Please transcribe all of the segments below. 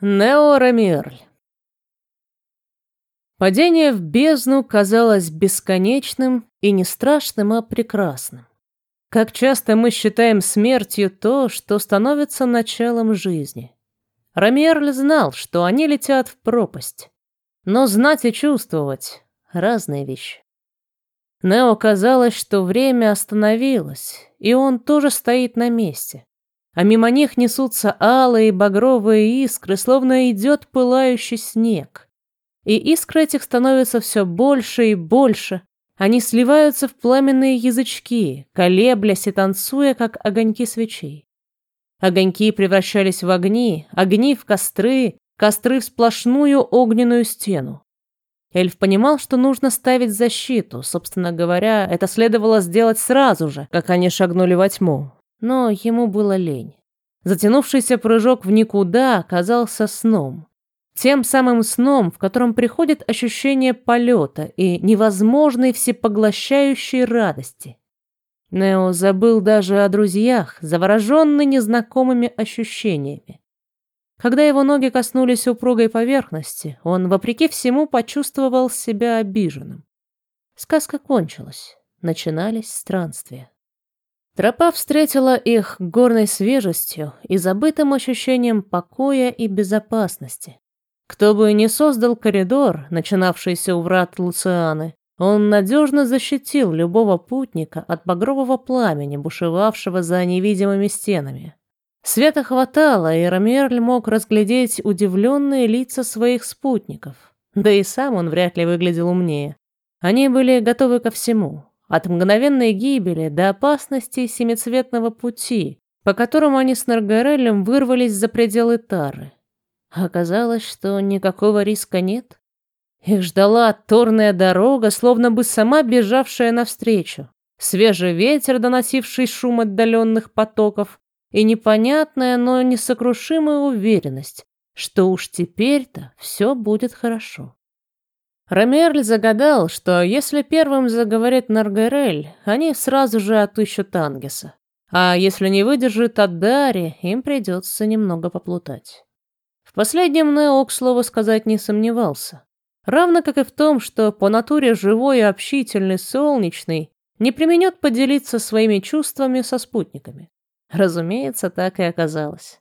Нео Рамирль. Падение в бездну казалось бесконечным и не страшным, а прекрасным. Как часто мы считаем смертью то, что становится началом жизни. Рамирль знал, что они летят в пропасть. Но знать и чувствовать — разные вещи. Нео казалось, что время остановилось, и он тоже стоит на месте а мимо них несутся алые багровые искры, словно идет пылающий снег. И искры этих становятся все больше и больше. Они сливаются в пламенные язычки, колеблясь и танцуя, как огоньки свечей. Огоньки превращались в огни, огни в костры, костры в сплошную огненную стену. Эльф понимал, что нужно ставить защиту. Собственно говоря, это следовало сделать сразу же, как они шагнули во тьму но ему было лень. Затянувшийся прыжок в никуда оказался сном. Тем самым сном, в котором приходит ощущение полета и невозможной всепоглощающей радости. Нео забыл даже о друзьях, завороженный незнакомыми ощущениями. Когда его ноги коснулись упругой поверхности, он, вопреки всему, почувствовал себя обиженным. Сказка кончилась, начинались странствия. Тропа встретила их горной свежестью и забытым ощущением покоя и безопасности. Кто бы ни создал коридор, начинавшийся у врат Луцианы, он надежно защитил любого путника от багрового пламени, бушевавшего за невидимыми стенами. Света хватало, и Ромерль мог разглядеть удивленные лица своих спутников. Да и сам он вряд ли выглядел умнее. Они были готовы ко всему, от мгновенной гибели до опасности семицветного пути, по которому они с Наргарелем вырвались за пределы Тары. Оказалось, что никакого риска нет. Их ждала торная дорога, словно бы сама бежавшая навстречу. Свежий ветер, доносивший шум отдаленных потоков, и непонятная, но несокрушимая уверенность, что уж теперь-то все будет хорошо. Ромерль загадал, что если первым заговорит Наргарель, они сразу же отыщут Ангеса. А если не выдержит Аддари, им придется немного поплутать. В последнем Нео, к слову сказать, не сомневался. Равно как и в том, что по натуре живой общительный, солнечный, не применет поделиться своими чувствами со спутниками. Разумеется, так и оказалось.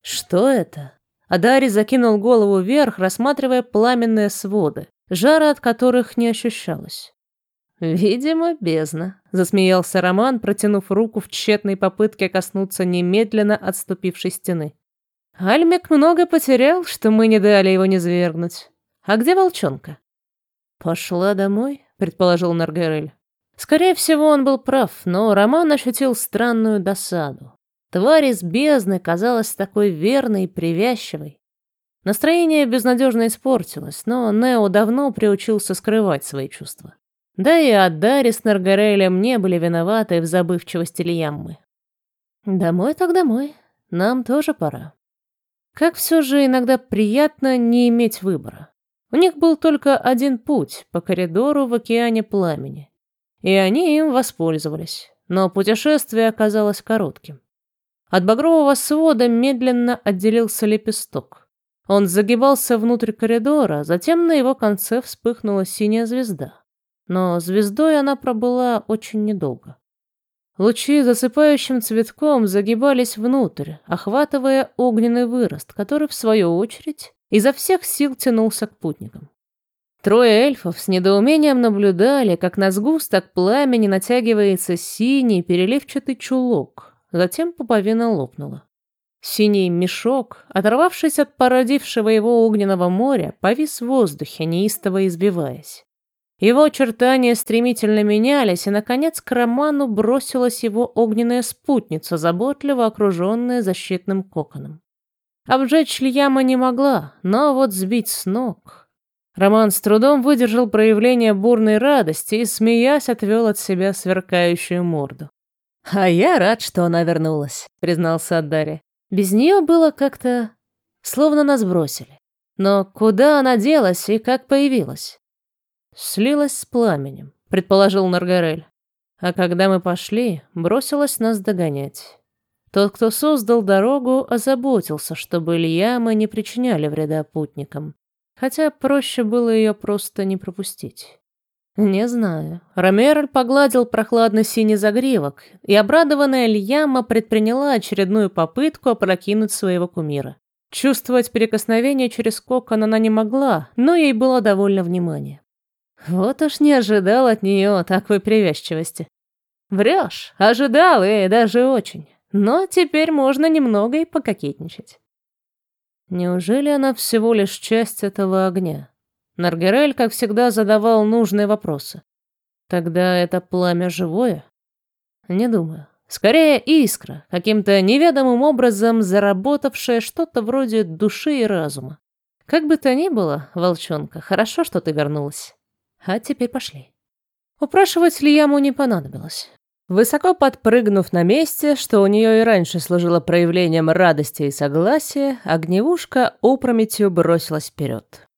Что это? Адари закинул голову вверх, рассматривая пламенные своды жара от которых не ощущалось. «Видимо, бездна», — засмеялся Роман, протянув руку в тщетной попытке коснуться немедленно отступившей стены. «Альмик много потерял, что мы не дали его низвергнуть. А где волчонка?» «Пошла домой», — предположил Наргарель. Скорее всего, он был прав, но Роман ощутил странную досаду. Тварь из бездны казалась такой верной и привязчивой. Настроение безнадежно испортилось, но Нео давно приучился скрывать свои чувства. Да и Аддари с Наргарелем не были виноваты в забывчивости Лияммы. Домой так домой, нам тоже пора. Как все же иногда приятно не иметь выбора. У них был только один путь по коридору в океане пламени. И они им воспользовались. Но путешествие оказалось коротким. От багрового свода медленно отделился лепесток. Он загибался внутрь коридора, затем на его конце вспыхнула синяя звезда. Но звездой она пробыла очень недолго. Лучи засыпающим цветком загибались внутрь, охватывая огненный вырост, который, в свою очередь, изо всех сил тянулся к путникам. Трое эльфов с недоумением наблюдали, как на сгусток пламени натягивается синий переливчатый чулок, затем пуповина лопнула. Синий мешок, оторвавшись от породившего его огненного моря, повис в воздухе, неистово избиваясь. Его очертания стремительно менялись, и, наконец, к Роману бросилась его огненная спутница, заботливо окруженная защитным коконом. Обжечь Льяма не могла, но вот сбить с ног... Роман с трудом выдержал проявление бурной радости и, смеясь, отвел от себя сверкающую морду. «А я рад, что она вернулась», — признался Аддари. Без нее было как-то... Словно нас бросили. Но куда она делась и как появилась? Слилась с пламенем, предположил Наргарель. А когда мы пошли, бросилась нас догонять. Тот, кто создал дорогу, озаботился, чтобы Ильямы не причиняли вреда путникам. Хотя проще было ее просто не пропустить. Не знаю. Ромерль погладил прохладно синий загривок, и обрадованная Льяма предприняла очередную попытку опрокинуть своего кумира. Чувствовать прикосновение через кокон она не могла, но ей было довольно внимания. Вот уж не ожидал от нее такой привязчивости. Врешь, ожидал и даже очень. Но теперь можно немного и пококетничать. Неужели она всего лишь часть этого огня? Наргерель, как всегда, задавал нужные вопросы. Тогда это пламя живое? Не думаю. Скорее, искра, каким-то неведомым образом заработавшая что-то вроде души и разума. Как бы то ни было, волчонка, хорошо, что ты вернулась. А теперь пошли. Упрашивать Лияму не понадобилось. Высоко подпрыгнув на месте, что у нее и раньше служило проявлением радости и согласия, огневушка опрометью бросилась вперед.